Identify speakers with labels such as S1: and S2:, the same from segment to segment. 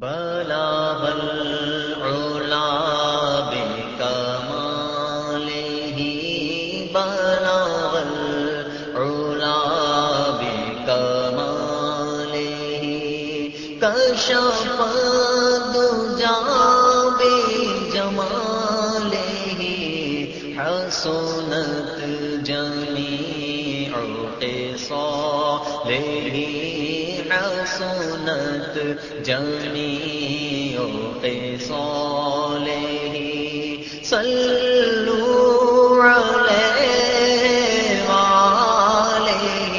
S1: بلا العلا بکماله بلا العلا بکماله کشف دجا بجماله حسنت حسنت جميع قصاله صلوا عليه وعليه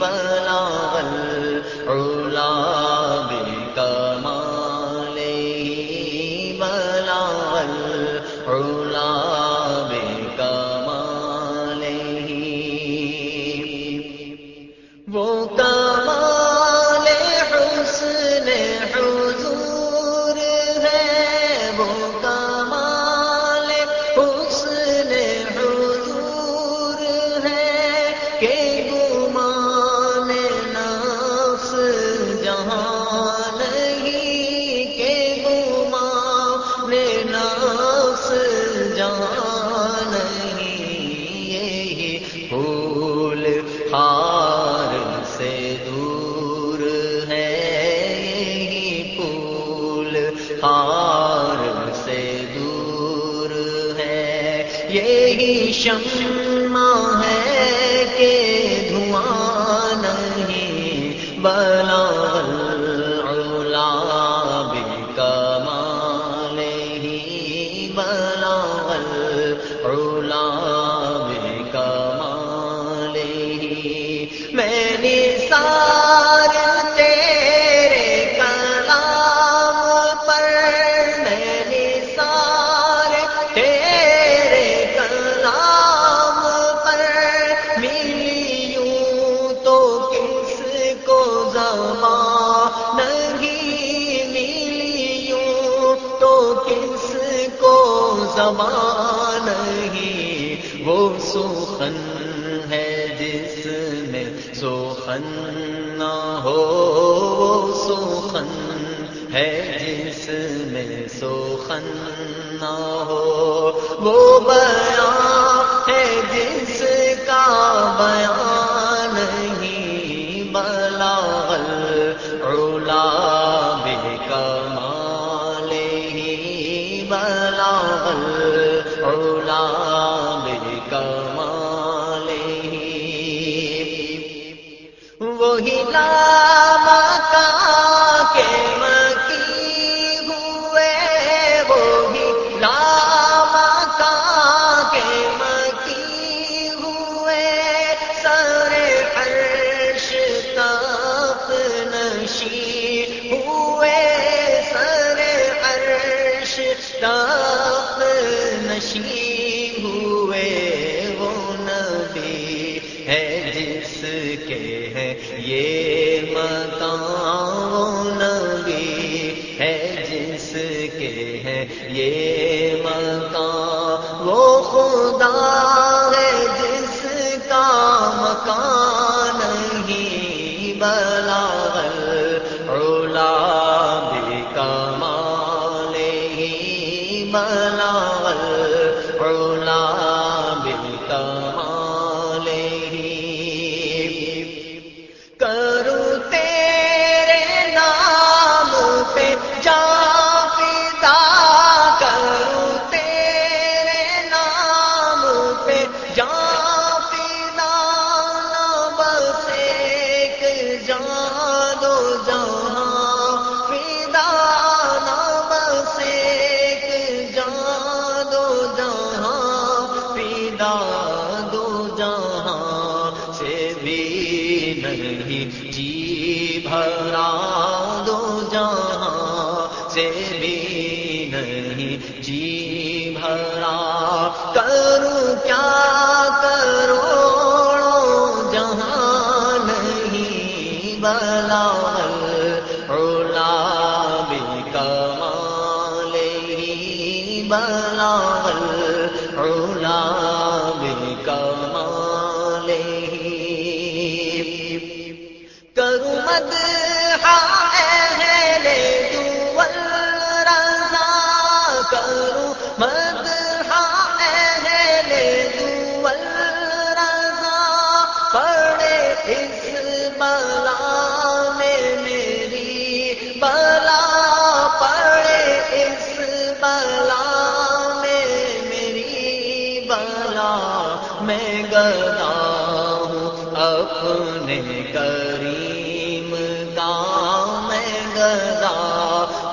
S1: بلغ العلا بكماله بلغ العلا شمع ہے کہ دھواں نہیں بلا العلا بکماله بلا العلا بکماله میں نثار زبان نہیں وہ سخن ہے جس میں سوخن نہ ہو، وہ سوخن ہے جس میں سوخن نہ ہو۔ وہ بیان ہے جس کا بیان وہی ہے جس کے ہے یہ مکان نبی ہے جس کے ہے یہ مکان وہ خدا ہے جس کا مکان نہیں بلا العلا بکماله بلا جی بھرا دو جہاں سے بھی نہیں۔ جی بھرا کروں کیا کرو جہاں نہیں بلا کریم کا میں گدا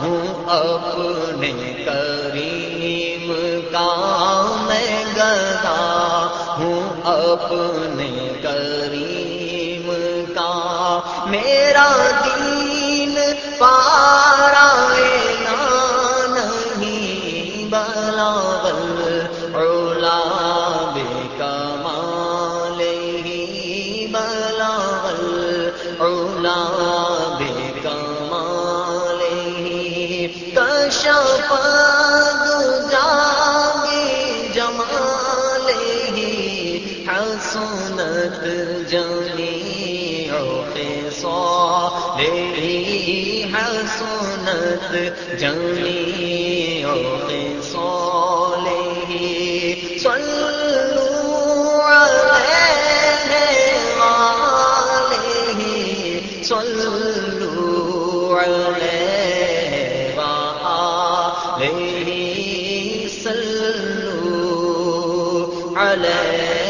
S1: ہوں اپنے کریم کا میں گدا ہوں اپنے کریم کا میرا دل اولا بے کمال ہی۔ کشپ جاگی جمال ہی۔ حسنت جمی سو حسنت جمی سو عَلَيْهِ